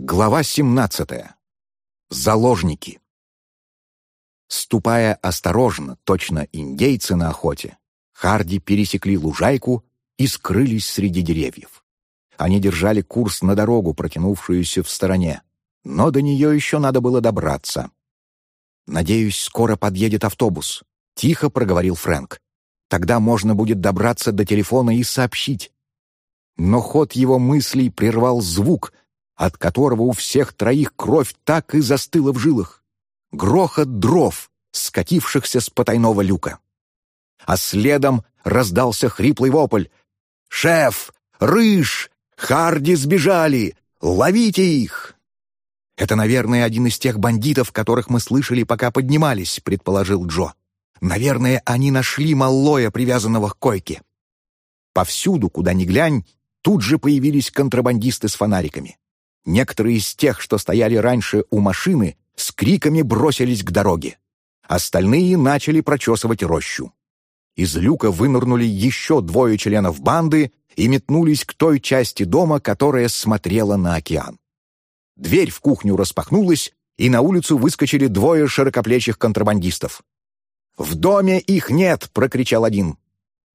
Глава 17. Заложники. Ступая осторожно, точно индейцы на охоте, Харди пересекли лужайку и скрылись среди деревьев. Они держали курс на дорогу, протянувшуюся в стороне, но до нее еще надо было добраться. «Надеюсь, скоро подъедет автобус», — тихо проговорил Фрэнк. «Тогда можно будет добраться до телефона и сообщить». Но ход его мыслей прервал звук — от которого у всех троих кровь так и застыла в жилах. Грохот дров, скатившихся с потайного люка. А следом раздался хриплый вопль. «Шеф! Рыж! Харди сбежали! Ловите их!» «Это, наверное, один из тех бандитов, которых мы слышали, пока поднимались», — предположил Джо. «Наверное, они нашли Маллоя, привязанного к койке». Повсюду, куда ни глянь, тут же появились контрабандисты с фонариками. Некоторые из тех, что стояли раньше у машины, с криками бросились к дороге. Остальные начали прочесывать рощу. Из люка вынырнули еще двое членов банды и метнулись к той части дома, которая смотрела на океан. Дверь в кухню распахнулась, и на улицу выскочили двое широкоплечих контрабандистов. «В доме их нет!» — прокричал один.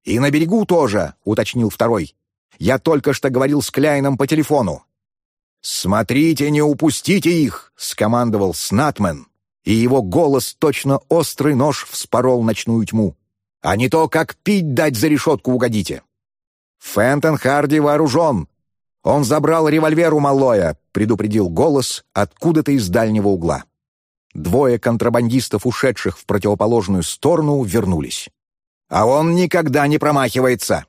«И на берегу тоже!» — уточнил второй. «Я только что говорил с Кляйном по телефону. «Смотрите, не упустите их!» — скомандовал Снатмен, и его голос точно острый нож вспорол ночную тьму. «А не то, как пить дать за решетку угодите!» «Фентон Харди вооружен! Он забрал револьвер у Маллоя!» — предупредил голос откуда-то из дальнего угла. Двое контрабандистов, ушедших в противоположную сторону, вернулись. «А он никогда не промахивается!»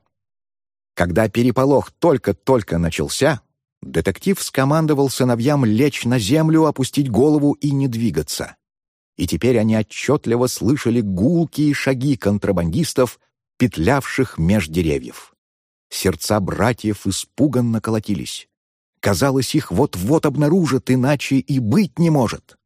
Когда переполох только-только начался, Детектив скомандовал сыновьям лечь на землю, опустить голову и не двигаться. И теперь они отчетливо слышали гулкие шаги контрабандистов, петлявших меж деревьев. Сердца братьев испуганно колотились. Казалось, их вот-вот обнаружат, иначе и быть не может.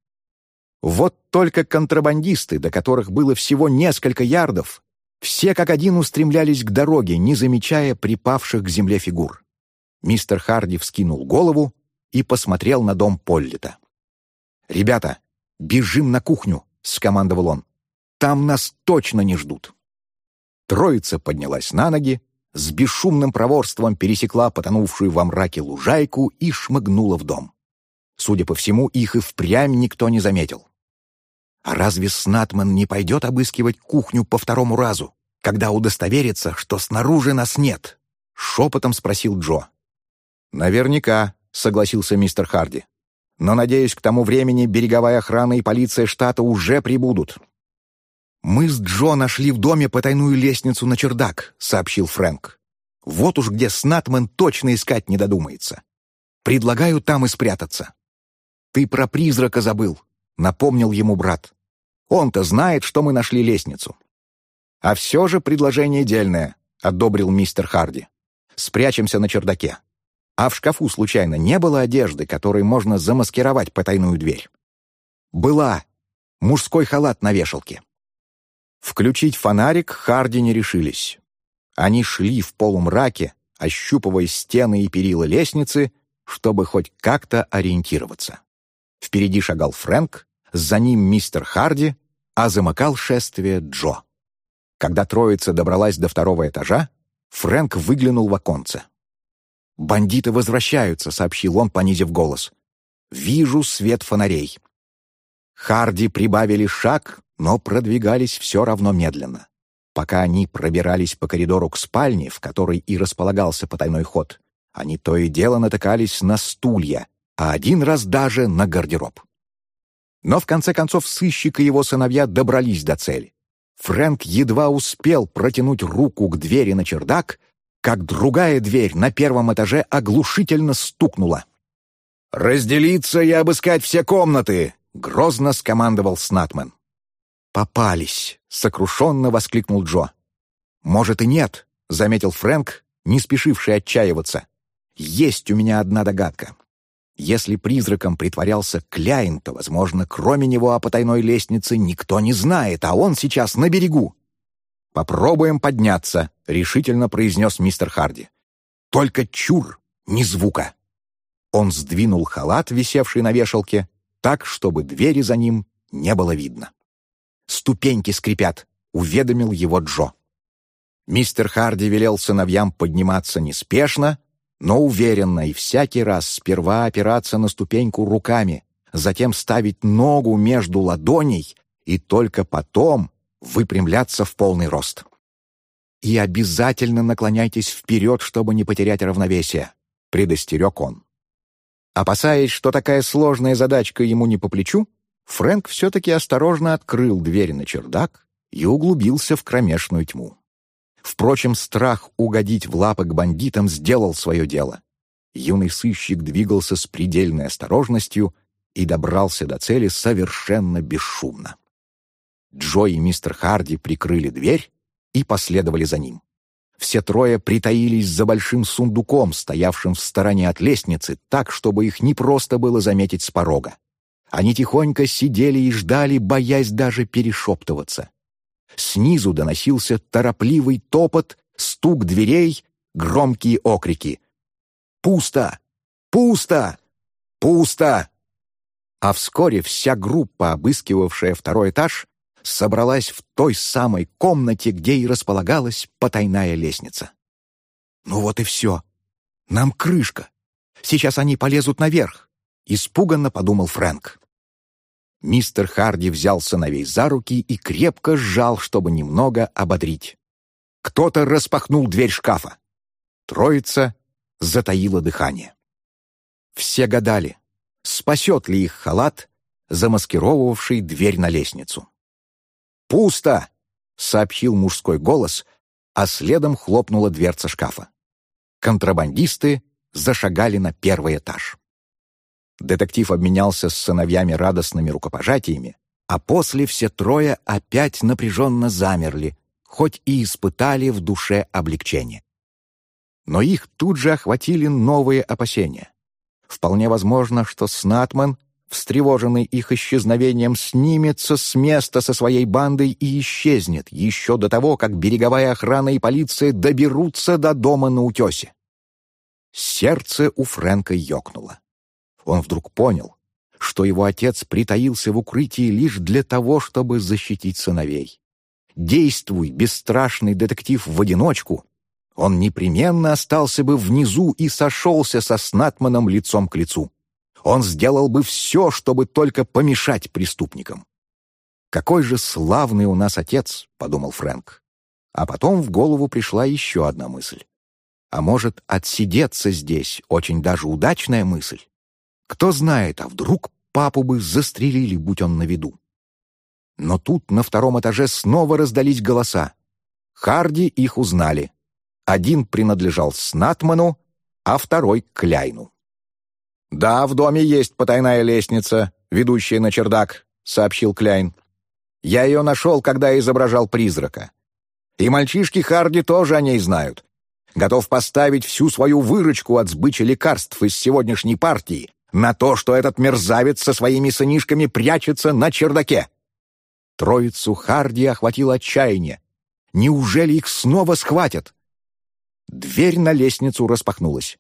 Вот только контрабандисты, до которых было всего несколько ярдов, все как один устремлялись к дороге, не замечая припавших к земле фигур. Мистер Харди вскинул голову и посмотрел на дом Поллита. «Ребята, бежим на кухню!» — скомандовал он. «Там нас точно не ждут!» Троица поднялась на ноги, с бесшумным проворством пересекла потонувшую во мраке лужайку и шмыгнула в дом. Судя по всему, их и впрямь никто не заметил. А разве Снатман не пойдет обыскивать кухню по второму разу, когда удостоверится, что снаружи нас нет? Шепотом спросил Джо. «Наверняка», — согласился мистер Харди. «Но, надеюсь, к тому времени береговая охрана и полиция штата уже прибудут». «Мы с Джо нашли в доме потайную лестницу на чердак», — сообщил Фрэнк. «Вот уж где Снатмен точно искать не додумается. Предлагаю там и спрятаться». «Ты про призрака забыл», — напомнил ему брат. «Он-то знает, что мы нашли лестницу». «А все же предложение дельное», — одобрил мистер Харди. «Спрячемся на чердаке. А в шкафу случайно не было одежды, которой можно замаскировать потайную дверь? Была. Мужской халат на вешалке. Включить фонарик Харди не решились. Они шли в полумраке, ощупывая стены и перила лестницы, чтобы хоть как-то ориентироваться. Впереди шагал Фрэнк, за ним мистер Харди, а замыкал шествие Джо. Когда троица добралась до второго этажа, Фрэнк выглянул в оконце. «Бандиты возвращаются», — сообщил он, понизив голос. «Вижу свет фонарей». Харди прибавили шаг, но продвигались все равно медленно. Пока они пробирались по коридору к спальне, в которой и располагался потайной ход, они то и дело натыкались на стулья, а один раз даже на гардероб. Но в конце концов сыщик и его сыновья добрались до цели. Фрэнк едва успел протянуть руку к двери на чердак, как другая дверь на первом этаже оглушительно стукнула. «Разделиться и обыскать все комнаты!» — грозно скомандовал Снатмен. «Попались!» — сокрушенно воскликнул Джо. «Может и нет», — заметил Фрэнк, не спешивший отчаиваться. «Есть у меня одна догадка. Если призраком притворялся Кляйн, то, возможно, кроме него о потайной лестнице никто не знает, а он сейчас на берегу. «Попробуем подняться», — решительно произнес мистер Харди. «Только чур, ни звука». Он сдвинул халат, висевший на вешалке, так, чтобы двери за ним не было видно. «Ступеньки скрипят», — уведомил его Джо. Мистер Харди велел сыновьям подниматься неспешно, но уверенно и всякий раз сперва опираться на ступеньку руками, затем ставить ногу между ладоней и только потом выпрямляться в полный рост. «И обязательно наклоняйтесь вперед, чтобы не потерять равновесие», — предостерег он. Опасаясь, что такая сложная задачка ему не по плечу, Фрэнк все-таки осторожно открыл дверь на чердак и углубился в кромешную тьму. Впрочем, страх угодить в лапы к бандитам сделал свое дело. Юный сыщик двигался с предельной осторожностью и добрался до цели совершенно бесшумно. Джо и мистер Харди прикрыли дверь и последовали за ним. Все трое притаились за большим сундуком, стоявшим в стороне от лестницы, так, чтобы их не просто было заметить с порога. Они тихонько сидели и ждали, боясь даже перешептываться. Снизу доносился торопливый топот, стук дверей, громкие окрики. «Пусто! Пусто! Пусто!» А вскоре вся группа, обыскивавшая второй этаж, собралась в той самой комнате, где и располагалась потайная лестница. «Ну вот и все. Нам крышка. Сейчас они полезут наверх», — испуганно подумал Фрэнк. Мистер Харди взял сыновей за руки и крепко сжал, чтобы немного ободрить. Кто-то распахнул дверь шкафа. Троица затаила дыхание. Все гадали, спасет ли их халат, замаскировавший дверь на лестницу. «Пусто!» — сообщил мужской голос, а следом хлопнула дверца шкафа. Контрабандисты зашагали на первый этаж. Детектив обменялся с сыновьями радостными рукопожатиями, а после все трое опять напряженно замерли, хоть и испытали в душе облегчение. Но их тут же охватили новые опасения. Вполне возможно, что Снатман, встревоженный их исчезновением, снимется с места со своей бандой и исчезнет еще до того, как береговая охрана и полиция доберутся до дома на утесе. Сердце у Фрэнка ёкнуло он вдруг понял, что его отец притаился в укрытии лишь для того, чтобы защитить сыновей. Действуй, бесстрашный детектив, в одиночку, он непременно остался бы внизу и сошелся со Снатманом лицом к лицу. Он сделал бы все, чтобы только помешать преступникам. «Какой же славный у нас отец!» — подумал Фрэнк. А потом в голову пришла еще одна мысль. А может, отсидеться здесь — очень даже удачная мысль? Кто знает, а вдруг папу бы застрелили, будь он на виду. Но тут на втором этаже снова раздались голоса. Харди их узнали. Один принадлежал Снатману, а второй — Кляйну. «Да, в доме есть потайная лестница, ведущая на чердак», — сообщил Кляйн. «Я ее нашел, когда изображал призрака. И мальчишки Харди тоже о ней знают. Готов поставить всю свою выручку от сбычи лекарств из сегодняшней партии, на то, что этот мерзавец со своими сынишками прячется на чердаке. Троицу Харди охватило отчаяние. Неужели их снова схватят? Дверь на лестницу распахнулась.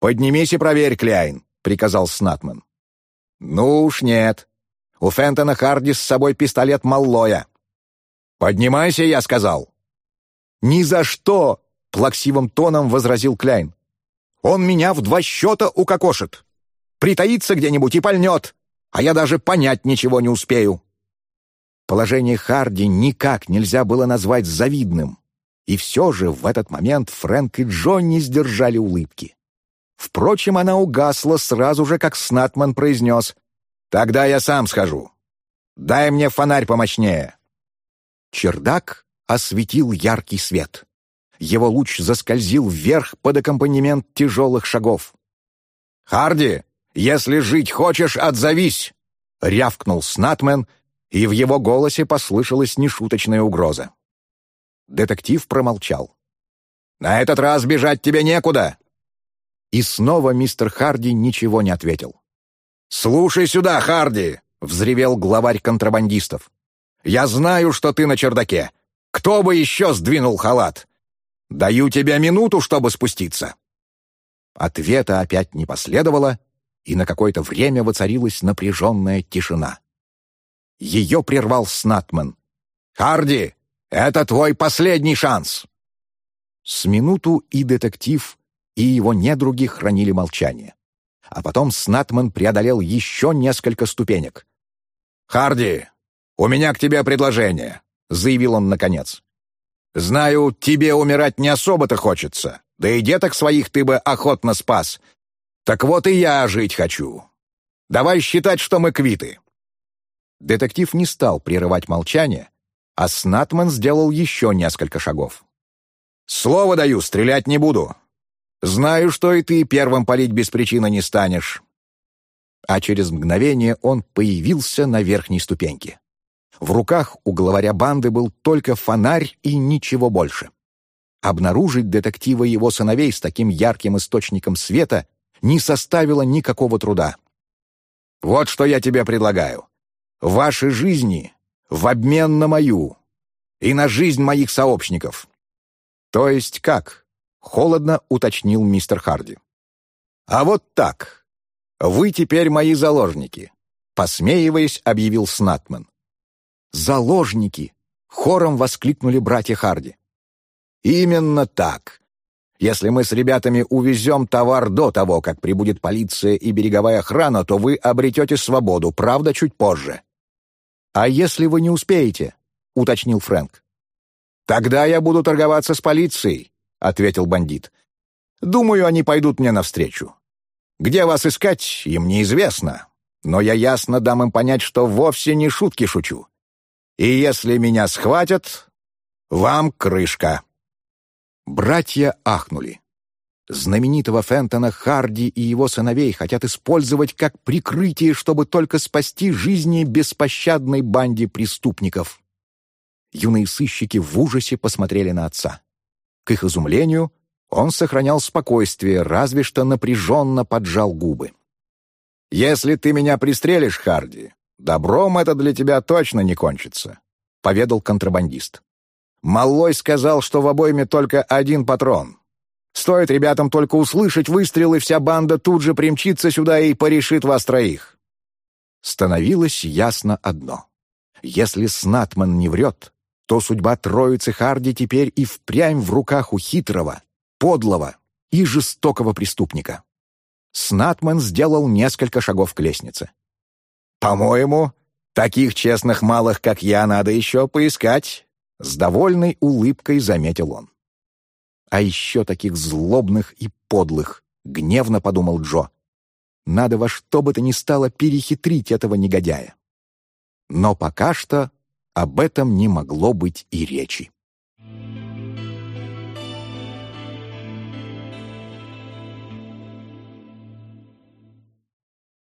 «Поднимись и проверь, Кляйн», — приказал Снатман. «Ну уж нет. У Фентона Харди с собой пистолет Маллоя». «Поднимайся, я сказал». «Ни за что!» — плаксивым тоном возразил Кляйн. «Он меня в два счета укокошит» притаится где-нибудь и пальнет, а я даже понять ничего не успею». Положение Харди никак нельзя было назвать завидным, и все же в этот момент Фрэнк и Джонни сдержали улыбки. Впрочем, она угасла сразу же, как Снатман произнес «Тогда я сам схожу. Дай мне фонарь помощнее». Чердак осветил яркий свет. Его луч заскользил вверх под аккомпанемент тяжелых шагов. «Харди, если жить хочешь, отзовись!» — рявкнул Снатмен, и в его голосе послышалась нешуточная угроза. Детектив промолчал. «На этот раз бежать тебе некуда!» И снова мистер Харди ничего не ответил. «Слушай сюда, Харди!» — взревел главарь контрабандистов. «Я знаю, что ты на чердаке. Кто бы еще сдвинул халат? Даю тебе минуту, чтобы спуститься. Ответа опять не последовало, и на какое-то время воцарилась напряженная тишина. Ее прервал Снатман. «Харди, это твой последний шанс!» С минуту и детектив, и его недруги хранили молчание. А потом Снатман преодолел еще несколько ступенек. «Харди, у меня к тебе предложение», — заявил он наконец. «Знаю, тебе умирать не особо-то хочется, да и деток своих ты бы охотно спас. Так вот и я жить хочу. Давай считать, что мы квиты». Детектив не стал прерывать молчание, а Снатман сделал еще несколько шагов. «Слово даю, стрелять не буду. Знаю, что и ты первым палить без причины не станешь». А через мгновение он появился на верхней ступеньке. В руках у главаря банды был только фонарь и ничего больше. Обнаружить детектива и его сыновей с таким ярким источником света не составило никакого труда. «Вот что я тебе предлагаю. Ваши жизни в обмен на мою и на жизнь моих сообщников». «То есть как?» — холодно уточнил мистер Харди. «А вот так. Вы теперь мои заложники», — посмеиваясь, объявил Снатман. «Заложники!» — хором воскликнули братья Харди. «Именно так. Если мы с ребятами увезем товар до того, как прибудет полиция и береговая охрана, то вы обретете свободу, правда, чуть позже». «А если вы не успеете?» — уточнил Фрэнк. «Тогда я буду торговаться с полицией», — ответил бандит. «Думаю, они пойдут мне навстречу. Где вас искать, им неизвестно, но я ясно дам им понять, что вовсе не шутки шучу. И если меня схватят, вам крышка». Братья ахнули. Знаменитого Фентона Харди и его сыновей хотят использовать как прикрытие, чтобы только спасти жизни беспощадной банде преступников. Юные сыщики в ужасе посмотрели на отца. К их изумлению, он сохранял спокойствие, разве что напряженно поджал губы. «Если ты меня пристрелишь, Харди, «Добром это для тебя точно не кончится», — поведал контрабандист. Маллой сказал, что в обойме только один патрон. Стоит ребятам только услышать выстрел, и вся банда тут же примчится сюда и порешит вас троих. Становилось ясно одно. Если Снатман не врет, то судьба троицы Харди теперь и впрямь в руках у хитрого, подлого и жестокого преступника. Снатман сделал несколько шагов к лестнице. «По-моему, таких честных малых, как я, надо еще поискать», — с довольной улыбкой заметил он. «А еще таких злобных и подлых», — гневно подумал Джо. «Надо во что бы то ни стало перехитрить этого негодяя». Но пока что об этом не могло быть и речи.